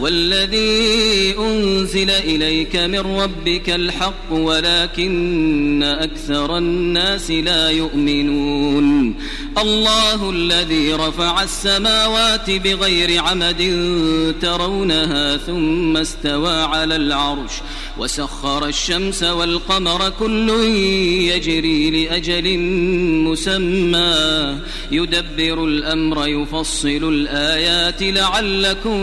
والذي أنزل إليك من ربك الحق ولكن أكثر الناس لا يؤمنون. الله الذي رفع السماوات بغير عمد ترونها ثم استوى على العرش وسخر الشمس والقمر كل يجري لأجل مسمى. يدبر الأمر يفصل الآيات لعلكم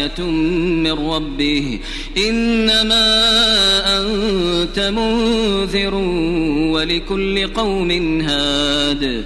من ربه إنما أنت منذر ولكل قوم هاد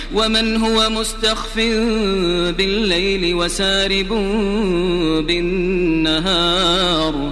ومن هو مستخف بالليل وسارب بالنهار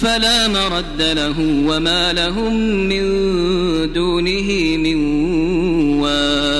فلا مرد له وما لهم من دونه من وال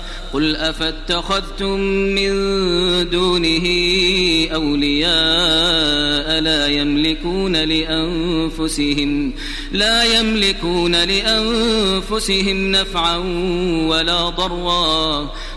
قل أفاتخذتم من دونه أولياء لا يملكون لأنفسهم لا يملكون لأنفسهم نفعا ولا ضرا.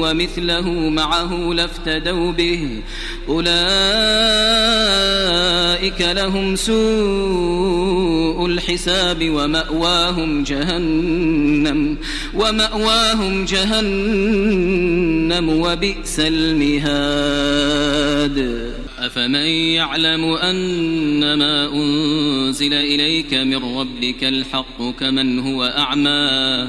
ومثله معه لافتدوا به. أولئك لهم سوء الحساب ومأواهم جهنم ومأواهم جهنم وبئس المهاد. أفمن يعلم أنما أنزل إليك من ربك الحق كمن هو أعمى؟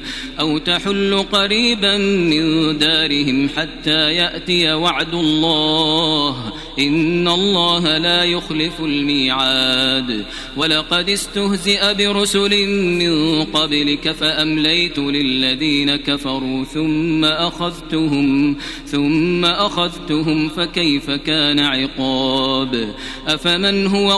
أو تحل قريبا من دارهم حتى يأتي وعد الله. إن الله لا يخلف الميعاد. ولقد استهزئ برسل من قبلك فأمليت للذين كفروا ثم أخذتهم ثم أخذتهم فكيف كان عقاب؟ أفمن هو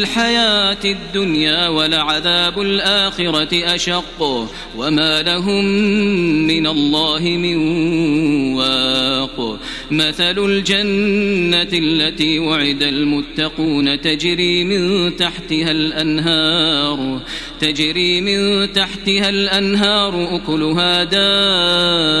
الحياة الدنيا ولعذاب الآخرة أشق وما لهم من الله من واق. مثل الجنة التي وعد المتقون تجري من تحتها الأنهار تجري من تحتها الأنهار أكلها دائم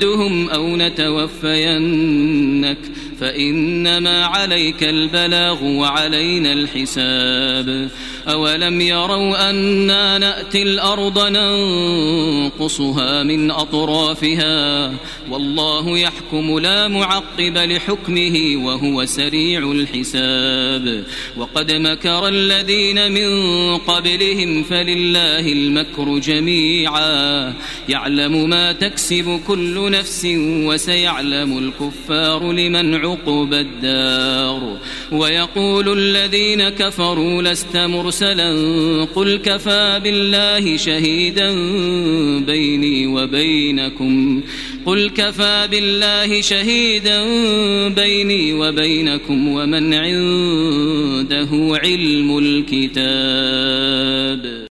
نعدهم أو نتوفينك. فإنما عليك البلاغ وعلينا الحساب. أولم يروا أنا نأتي الأرض ننقصها من أطرافها؟ والله يحكم لا معقب لحكمه وهو سريع الحساب. وقد مكر الذين من قبلهم فلله المكر جميعا. يعلم ما تكسب كل نفس وسيعلم الكفار لمن عقب الدار ويقول الذين كفروا لست مرسلا قل كفى بالله شهيدا بيني وبينكم قل كفى بالله شهيدا بيني وبينكم ومن عنده علم الكتاب